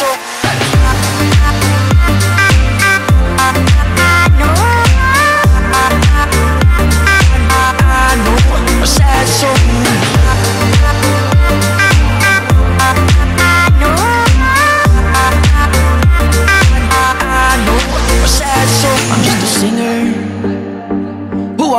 Sad